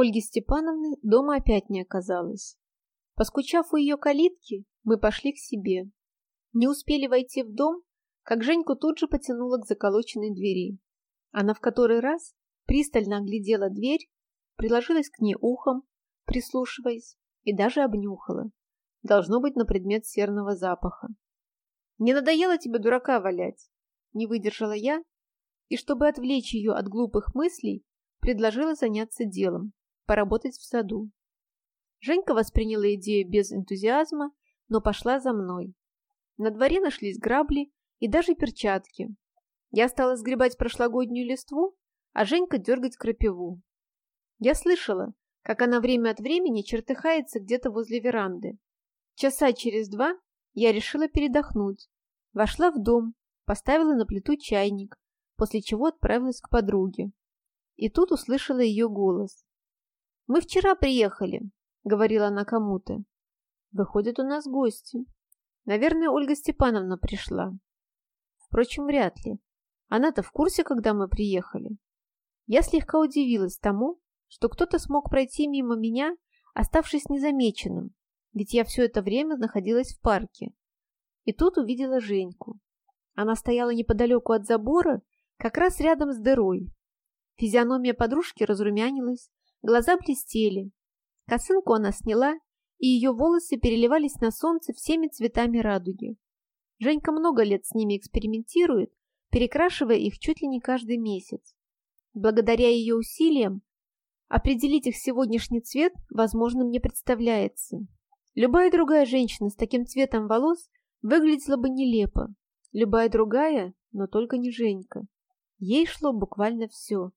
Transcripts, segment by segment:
Ольги Степановны дома опять не оказалось. Поскучав у ее калитки, мы пошли к себе. Не успели войти в дом, как Женьку тут же потянула к заколоченной двери. Она в который раз пристально оглядела дверь, приложилась к ней ухом, прислушиваясь, и даже обнюхала. Должно быть на предмет серного запаха. «Не надоело тебе дурака валять?» Не выдержала я, и чтобы отвлечь ее от глупых мыслей, предложила заняться делом, поработать в саду. Женька восприняла идею без энтузиазма, но пошла за мной. На дворе нашлись грабли и даже перчатки. Я стала сгребать прошлогоднюю листву, а Женька дергать крапиву. Я слышала, как она время от времени чертыхается где-то возле веранды. Часа через два я решила передохнуть. Вошла в дом, поставила на плиту чайник, после чего отправилась к подруге. И тут услышала ее голос. «Мы вчера приехали», — говорила она кому-то. «Выходит, у нас гости. Наверное, Ольга Степановна пришла. Впрочем, вряд ли. Она-то в курсе, когда мы приехали. Я слегка удивилась тому, что кто-то смог пройти мимо меня, оставшись незамеченным, ведь я все это время находилась в парке. И тут увидела Женьку. Она стояла неподалеку от забора, как раз рядом с дырой. Физиономия подружки разрумянилась, глаза блестели. Косынку она сняла, и ее волосы переливались на солнце всеми цветами радуги. Женька много лет с ними экспериментирует, перекрашивая их чуть ли не каждый месяц. Благодаря ее усилиям определить их сегодняшний цвет возможным не представляется. Любая другая женщина с таким цветом волос выглядела бы нелепо. Любая другая, но только не Женька. Ей шло буквально все.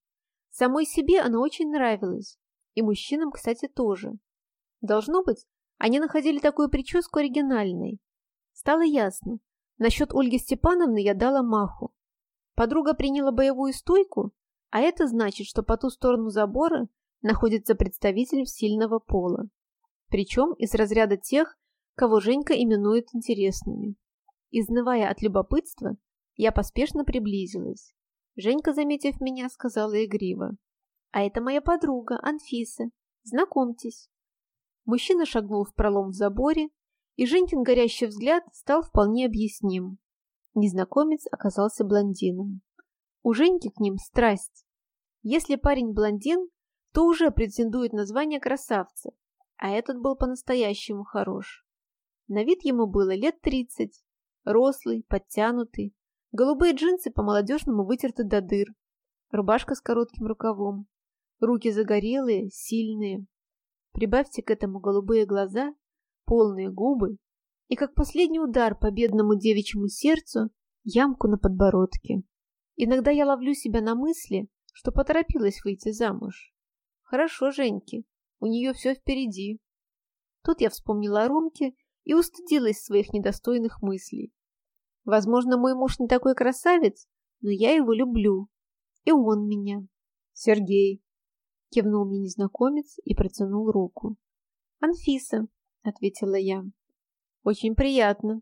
Самой себе она очень нравилась. И мужчинам, кстати, тоже. Должно быть, они находили такую прическу оригинальной. Стало ясно. Насчет Ольги Степановны я дала маху. Подруга приняла боевую стойку, а это значит, что по ту сторону забора находится представитель сильного пола. Причем из разряда тех, кого Женька именует интересными. Изнывая от любопытства, я поспешно приблизилась. Женька, заметив меня, сказала игриво. «А это моя подруга, Анфиса. Знакомьтесь». Мужчина шагнул в пролом в заборе, и Женькин горящий взгляд стал вполне объясним. Незнакомец оказался блондином. У Женьки к ним страсть. Если парень блондин, то уже претендует на звание красавца, а этот был по-настоящему хорош. На вид ему было лет тридцать, рослый, подтянутый, голубые джинсы по-молодежному вытерты до дыр, рубашка с коротким рукавом, руки загорелые, сильные. Прибавьте к этому голубые глаза, полные губы и, как последний удар по бедному девичьему сердцу, ямку на подбородке. Иногда я ловлю себя на мысли, что поторопилась выйти замуж. Хорошо, Женьки, у нее все впереди. Тут я вспомнила о Ромке и устыдилась своих недостойных мыслей. Возможно, мой муж не такой красавец, но я его люблю. И он меня. Сергей. Кивнул мне незнакомец и протянул руку. Анфиса, ответила я. Очень приятно.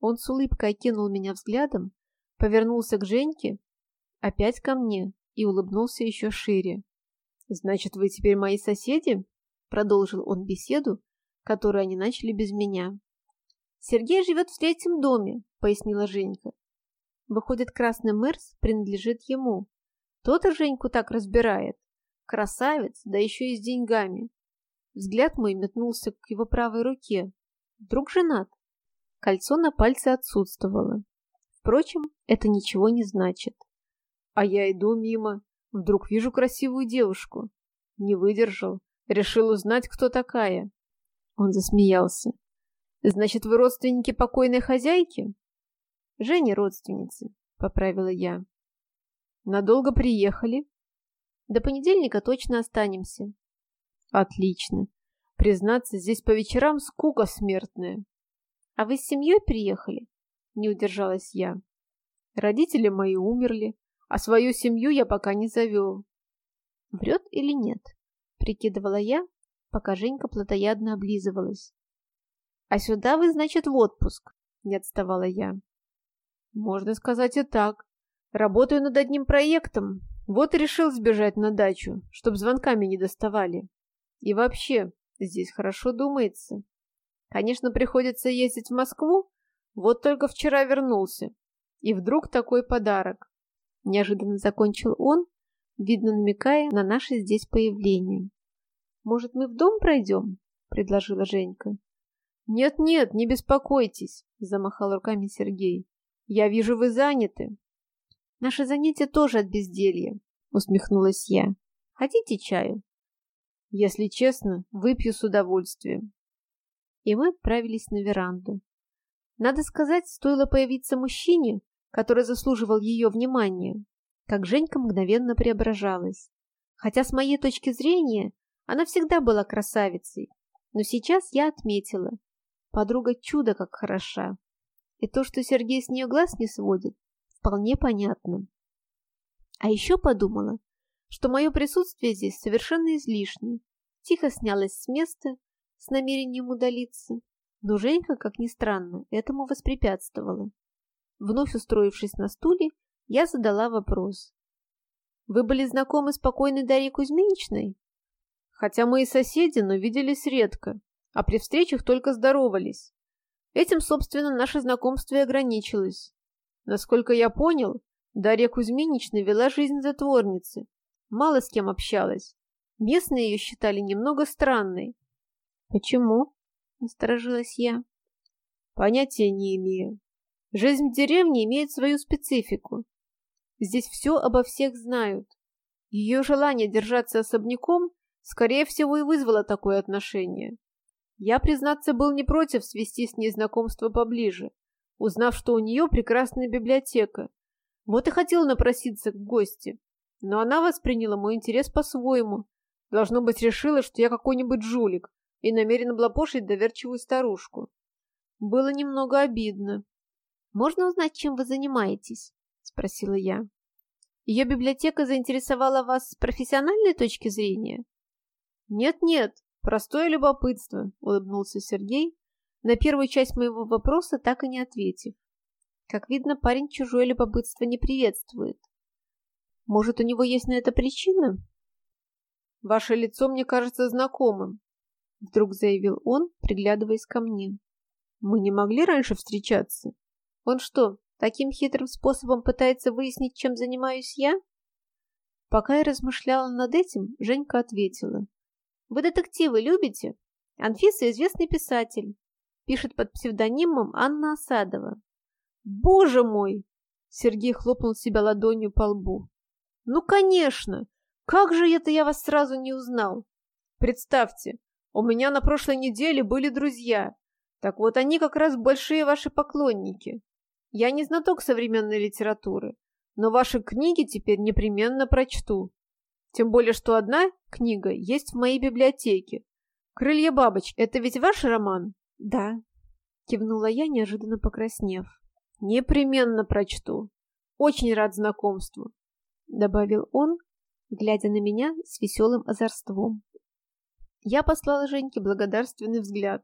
Он с улыбкой окинул меня взглядом, повернулся к Женьке, опять ко мне и улыбнулся еще шире. «Значит, вы теперь мои соседи?» Продолжил он беседу, которую они начали без меня. «Сергей живет в третьем доме», — пояснила Женька. «Выходит, красный Мерс принадлежит ему. Тот-то Женьку так разбирает. Красавец, да еще и с деньгами». Взгляд мой метнулся к его правой руке. Вдруг женат? Кольцо на пальце отсутствовало. Впрочем, это ничего не значит. А я иду мимо, вдруг вижу красивую девушку. Не выдержал, решил узнать, кто такая. Он засмеялся. Значит, вы родственники покойной хозяйки? Женя родственницы, поправила я. Надолго приехали? До понедельника точно останемся. Отлично. Признаться, здесь по вечерам скука смертная. А вы с семьей приехали? Не удержалась я. Родители мои умерли, а свою семью я пока не завел. Врет или нет? Прикидывала я, пока Женька плотоядно облизывалась. А сюда вы, значит, в отпуск, не отставала я. Можно сказать и так. Работаю над одним проектом, Вот и решил сбежать на дачу, чтоб звонками не доставали. И вообще, здесь хорошо думается. Конечно, приходится ездить в Москву, вот только вчера вернулся. И вдруг такой подарок. Неожиданно закончил он, видно намекая на наше здесь появление. «Может, мы в дом пройдем?» — предложила Женька. «Нет-нет, не беспокойтесь», — замахал руками Сергей. «Я вижу, вы заняты». «Наше занятие тоже от безделья», — усмехнулась я. «Хотите чаю?» «Если честно, выпью с удовольствием». И мы отправились на веранду. Надо сказать, стоило появиться мужчине, который заслуживал ее внимания, как Женька мгновенно преображалась. Хотя с моей точки зрения она всегда была красавицей, но сейчас я отметила, подруга чудо как хороша. И то, что Сергей с нее глаз не сводит, вполне понятно. А еще подумала, что мое присутствие здесь совершенно излишне. Тихо снялась с места с намерением удалиться, но Женька, как ни странно, этому воспрепятствовала. Вновь устроившись на стуле, я задала вопрос. «Вы были знакомы с покойной Дарьей Кузьминичной?» «Хотя мы и соседи, но виделись редко, а при встречах только здоровались. Этим, собственно, наше знакомство и ограничилось. Насколько я понял, Дарья Кузьминична вела жизнь затворницы, мало с кем общалась. Местные ее считали немного странной». «Почему?» – насторожилась я. «Понятия не имею. Жизнь в деревне имеет свою специфику. Здесь все обо всех знают. Ее желание держаться особняком, скорее всего, и вызвало такое отношение. Я, признаться, был не против свести с ней знакомство поближе, узнав, что у нее прекрасная библиотека. Вот и хотел напроситься к гости. Но она восприняла мой интерес по-своему. Должно быть, решила, что я какой-нибудь жулик и намерен облапошить доверчивую старушку. Было немного обидно. «Можно узнать, чем вы занимаетесь?» — спросила я. «Ее библиотека заинтересовала вас с профессиональной точки зрения?» «Нет-нет, простое любопытство», — улыбнулся Сергей, на первую часть моего вопроса так и не ответив. Как видно, парень чужое любопытство не приветствует. Может, у него есть на это причина? «Ваше лицо мне кажется знакомым», — вдруг заявил он, приглядываясь ко мне. «Мы не могли раньше встречаться?» Он что, таким хитрым способом пытается выяснить, чем занимаюсь я? Пока я размышляла над этим, Женька ответила. Вы детективы любите? Анфиса известный писатель. Пишет под псевдонимом Анна Осадова. Боже мой! Сергей хлопнул себя ладонью по лбу. Ну, конечно! Как же это я вас сразу не узнал? Представьте, у меня на прошлой неделе были друзья. Так вот они как раз большие ваши поклонники. Я не знаток современной литературы, но ваши книги теперь непременно прочту. Тем более, что одна книга есть в моей библиотеке. «Крылья бабочки» — это ведь ваш роман? Да, кивнула я, неожиданно покраснев. Непременно прочту. Очень рад знакомству, добавил он, глядя на меня с веселым озорством. Я послала Женьке благодарственный взгляд.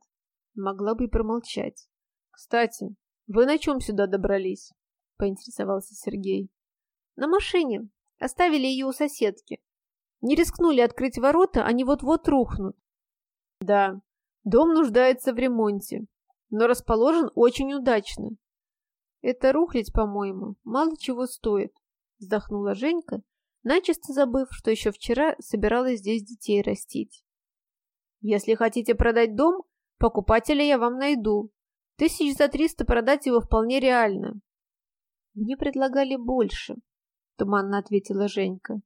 Могла бы и промолчать. Кстати, «Вы на чем сюда добрались?» — поинтересовался Сергей. «На машине. Оставили ее у соседки. Не рискнули открыть ворота, они вот-вот рухнут». «Да, дом нуждается в ремонте, но расположен очень удачно. Это рухлить, по-моему, мало чего стоит», — вздохнула Женька, начисто забыв, что еще вчера собиралась здесь детей растить. «Если хотите продать дом, покупателя я вам найду», Тысяч за триста продать его вполне реально. Мне предлагали больше, туманно ответила Женька.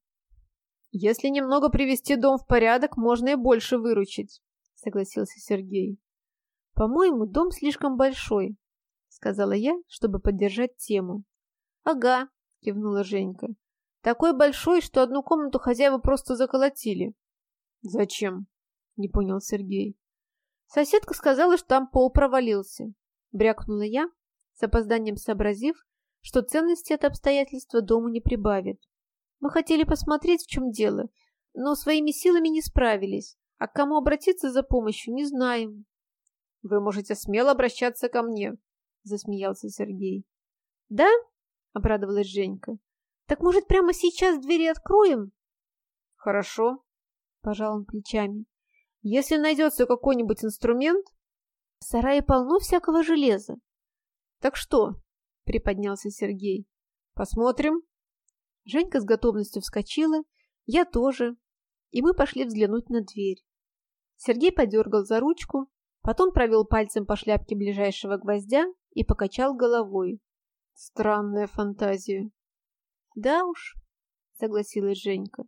Если немного привести дом в порядок, можно и больше выручить, согласился Сергей. По-моему, дом слишком большой, сказала я, чтобы поддержать тему. Ага, кивнула Женька. Такой большой, что одну комнату хозяева просто заколотили. Зачем? Не понял Сергей. Соседка сказала, что там пол провалился. Брякнула я, с опозданием сообразив, что ценности это обстоятельства дому не прибавит. Мы хотели посмотреть, в чем дело, но своими силами не справились, а к кому обратиться за помощью не знаем. Вы можете смело обращаться ко мне, засмеялся Сергей. Да? обрадовалась Женька. Так, может, прямо сейчас двери откроем? Хорошо, пожал он плечами. Если найдется какой-нибудь инструмент... В сарае полно всякого железа. Так что? Приподнялся Сергей. Посмотрим. Женька с готовностью вскочила, я тоже, и мы пошли взглянуть на дверь. Сергей подергал за ручку, потом провел пальцем по шляпке ближайшего гвоздя и покачал головой. Странная фантазия. Да уж, согласилась Женька.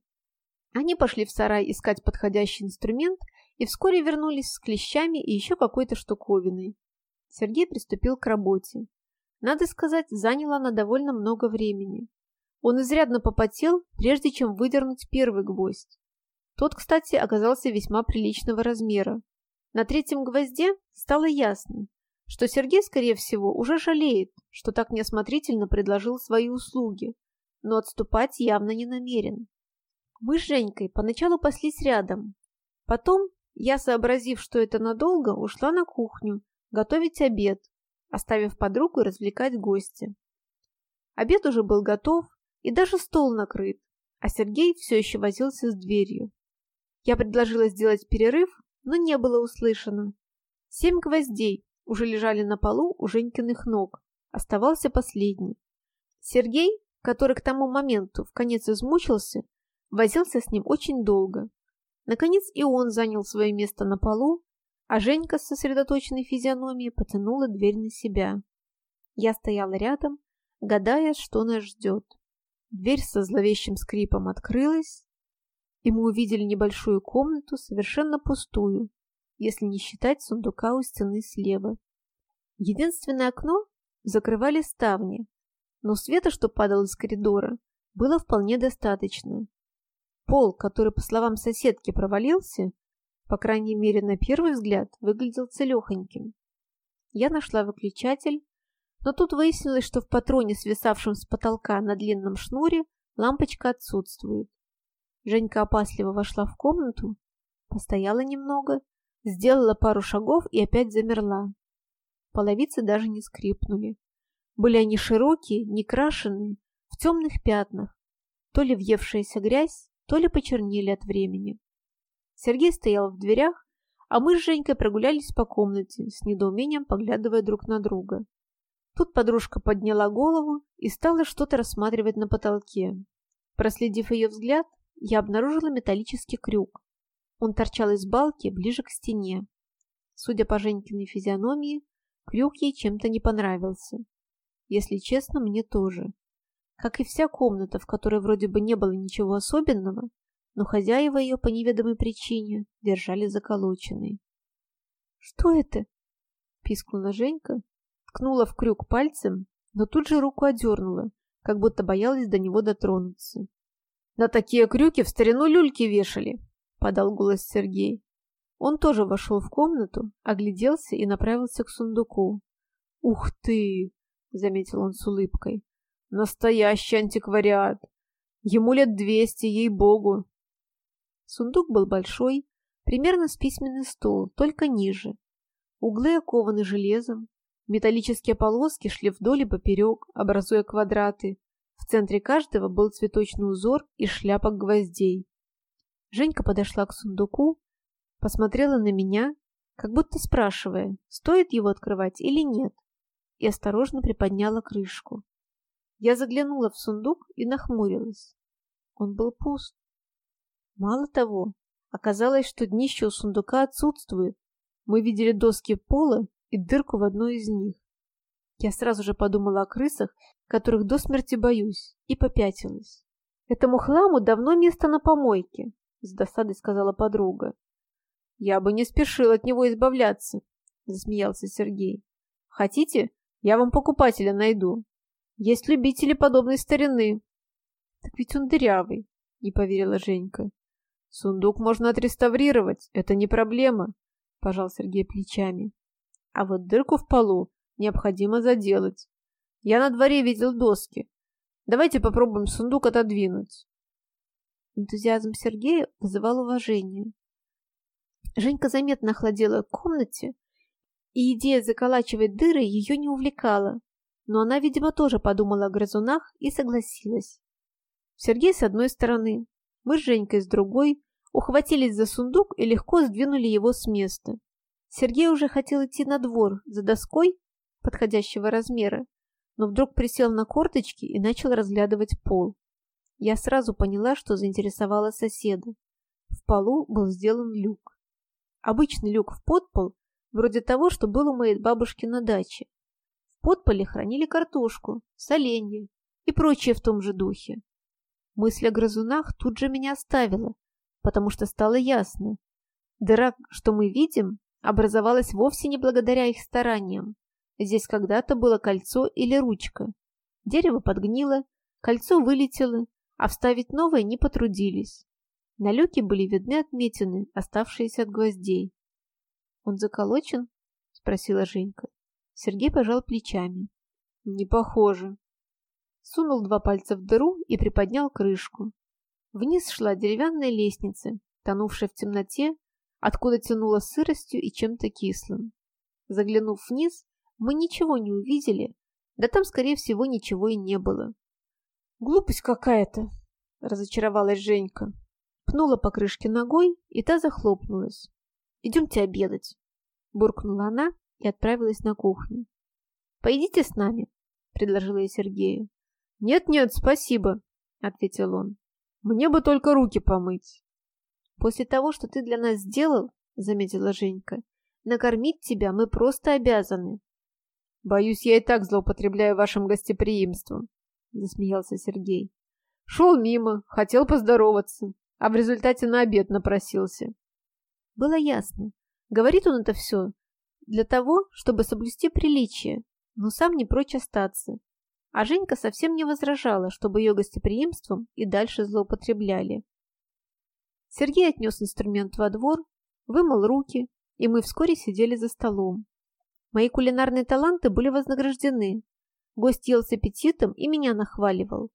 Они пошли в сарай искать подходящий инструмент и вскоре вернулись с клещами и еще какой-то штуковиной. Сергей приступил к работе. Надо сказать, заняло она довольно много времени. Он изрядно попотел, прежде чем выдернуть первый гвоздь. Тот, кстати, оказался весьма приличного размера. На третьем гвозде стало ясно, что Сергей, скорее всего, уже жалеет, что так неосмотрительно предложил свои услуги, но отступать явно не намерен. Мы с Женькой поначалу паслись рядом. Потом, я, сообразив, что это надолго, ушла на кухню готовить обед, оставив подругу развлекать гостя. Обед уже был готов, и даже стол накрыт, а Сергей все еще возился с дверью. Я предложила сделать перерыв, но не было услышано. Семь гвоздей уже лежали на полу у Женькиных ног. Оставался последний. Сергей, который к тому моменту в конец измучился, возился с ним очень долго. Наконец и он занял свое место на полу, а Женька с сосредоточенной физиономией потянула дверь на себя. Я стояла рядом, гадая, что нас ждет. Дверь со зловещим скрипом открылась, и мы увидели небольшую комнату, совершенно пустую, если не считать сундука у стены слева. Единственное окно закрывали ставни, но света, что падал из коридора, было вполне достаточно. Пол, который, по словам соседки, провалился, по крайней мере на первый взгляд, выглядел целехоньким. Я нашла выключатель, но тут выяснилось, что в патроне, свисавшем с потолка на длинном шнуре, лампочка отсутствует. Женька опасливо вошла в комнату, постояла немного, сделала пару шагов и опять замерла. Половицы даже не скрипнули. Были они широкие, некрашенные, в темных пятнах, то ли въевшаяся грязь, то ли почернели от времени. Сергей стоял в дверях, а мы с Женькой прогулялись по комнате, с недоумением поглядывая друг на друга. Тут подружка подняла голову и стала что-то рассматривать на потолке. Проследив ее взгляд, я обнаружила металлический крюк. Он торчал из балки ближе к стене. Судя по Женькиной физиономии, крюк ей чем-то не понравился. Если честно, мне тоже. Как и вся комната, в которой вроде бы не было ничего особенного, но хозяева ее по неведомой причине держали заколоченной. «Что это?» – пискнула Женька, ткнула в крюк пальцем, но тут же руку одернула, как будто боялась до него дотронуться. «На такие крюки в старину люльки вешали», – подал голос Сергей. Он тоже вошел в комнату, огляделся и направился к сундуку. «Ух ты!» — заметил он с улыбкой. «Настоящий антиквариат! Ему лет двести, ей-богу!» Сундук был большой, примерно с письменный стол, только ниже. Углы окованы железом, Металлические полоски шли вдоль и поперек, образуя квадраты. В центре каждого был цветочный узор и шляпок гвоздей. Женька подошла к сундуку, посмотрела на меня, как будто спрашивая, стоит его открывать или нет, и осторожно приподняла крышку. Я заглянула в сундук и нахмурилась. Он был пуст. Мало того, оказалось, что днище у сундука отсутствует. Мы видели доски пола и дырку в одной из них. Я сразу же подумала о крысах, которых до смерти боюсь, и попятилась. «Этому хламу давно место на помойке», — с досадой сказала подруга. «Я бы не спешил от него избавляться», — засмеялся Сергей. «Хотите, я вам покупателя найду. Есть любители подобной старины». «Так ведь он дырявый», — не поверила Женька. «Сундук можно отреставрировать, это не проблема», — пожал Сергей плечами. А вот дырку в полу необходимо заделать. Я на дворе видел доски. Давайте попробуем сундук отодвинуть. Энтузиазм Сергея вызывал уважение. Женька заметно охладела в комнате, и идея заколачивать дыры ее не увлекала. Но она, видимо, тоже подумала о грызунах и согласилась. Сергей с одной стороны, мы с Женькой с другой, ухватились за сундук и легко сдвинули его с места. Сергей уже хотел идти на двор за доской подходящего размера, но вдруг присел на корточки и начал разглядывать пол. Я сразу поняла, что заинтересовала соседа. В полу был сделан люк. Обычный люк в подпол, вроде того, что был у моей бабушки на даче. В подполе хранили картошку, соленья и прочее в том же духе. Мысль о грызунах тут же меня оставила, потому что стало ясно. Дыра, что мы видим, образовалась вовсе не благодаря их стараниям. Здесь когда-то было кольцо или ручка. Дерево подгнило, кольцо вылетело, а вставить новое не потрудились. На люке были видны отметины, оставшиеся от гвоздей. «Он заколочен?» — спросила Женька. Сергей пожал плечами. «Не похоже». Сунул два пальца в дыру и приподнял крышку. Вниз шла деревянная лестница, тонувшая в темноте, откуда тянуло сыростью и чем-то кислым. Заглянув вниз, мы ничего не увидели, да там, скорее всего, ничего и не было. «Глупость какая-то!» — разочаровалась Женька. Пнула по крышке ногой, и та захлопнулась. «Идемте обедать!» — буркнула она и отправилась на кухню. «Поедите с нами?» — предложила я Сергею. «Нет-нет, спасибо», — ответил он. «Мне бы только руки помыть». «После того, что ты для нас сделал, — заметила Женька, — накормить тебя мы просто обязаны». «Боюсь, я и так злоупотребляю вашим гостеприимством», — засмеялся Сергей. «Шел мимо, хотел поздороваться, а в результате на обед напросился». Было ясно. Говорит он это все для того, чтобы соблюсти приличие, но сам не прочь остаться. А Женька совсем не возражала, чтобы ее гостеприимством и дальше злоупотребляли. Сергей отнес инструмент во двор, вымыл руки, и мы вскоре сидели за столом. Мои кулинарные таланты были вознаграждены. Гость ел с аппетитом и меня нахваливал.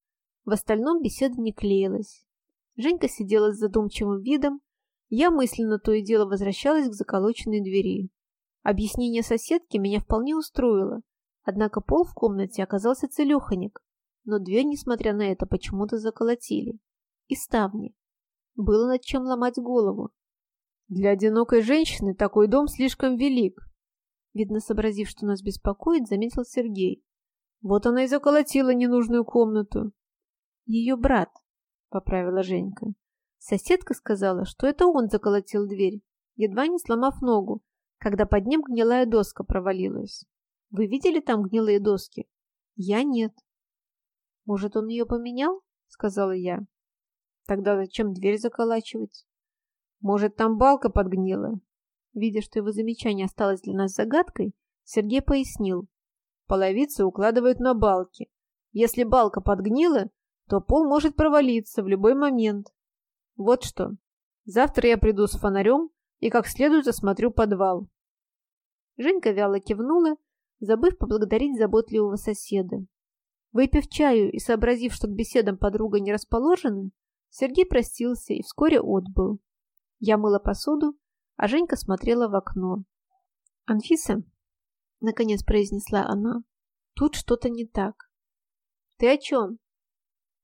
В остальном беседа не клеилась. Женька сидела с задумчивым видом, я мысленно то и дело возвращалась к заколоченной двери. Объяснение соседки меня вполне устроило, однако пол в комнате оказался целеханик, но дверь, несмотря на это, почему-то заколотили. И ставни. Было над чем ломать голову. Для одинокой женщины такой дом слишком велик. Видно, сообразив, что нас беспокоит, заметил Сергей. Вот она и заколотила ненужную комнату. Ее брат, поправила Женька. Соседка сказала, что это он заколотил дверь, едва не сломав ногу, когда под ним гнилая доска провалилась. Вы видели там гнилые доски? Я нет. Может, он ее поменял? Сказала я. Тогда зачем дверь заколачивать? Может, там балка подгнила? Видя, что его замечание осталось для нас загадкой, Сергей пояснил. Половицы укладывают на балки. Если балка подгнила, то пол может провалиться в любой момент. Вот что. Завтра я приду с фонарем и как следует осмотрю подвал. Женька вяло кивнула, забыв поблагодарить заботливого соседа. Выпив чаю и сообразив, что к беседам подруга не расположена, Сергей простился и вскоре отбыл. Я мыла посуду, а Женька смотрела в окно. «Анфиса», — наконец произнесла она, — «тут что-то не так». «Ты о чем?»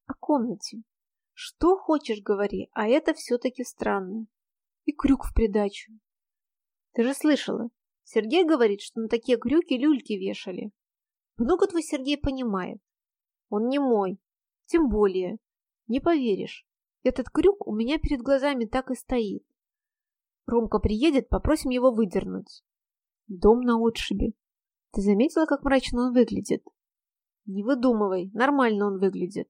«О комнате. Что хочешь, говори, а это все-таки странно. И крюк в придачу. Ты же слышала, Сергей говорит, что на такие крюки люльки вешали. Много твой Сергей понимает. Он не мой. Тем более. Не поверишь. Этот крюк у меня перед глазами так и стоит. Ромка приедет, попросим его выдернуть. Дом на отшибе. Ты заметила, как мрачно он выглядит? Не выдумывай, нормально он выглядит.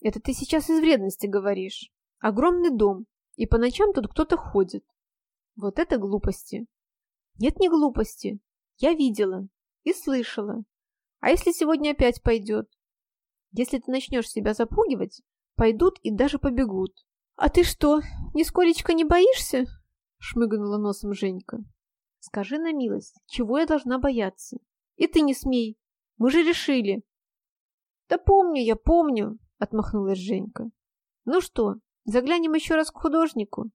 Это ты сейчас из вредности говоришь. Огромный дом, и по ночам тут кто-то ходит. Вот это глупости. Нет, не глупости. Я видела и слышала. А если сегодня опять пойдет? Если ты начнешь себя запугивать, пойдут и даже побегут. А ты что, нисколечко не боишься? Шмыгнула носом Женька. Скажи на милость, чего я должна бояться? И ты не смей. Мы же решили. Да помню я, помню, отмахнулась Женька. Ну что, заглянем еще раз к художнику?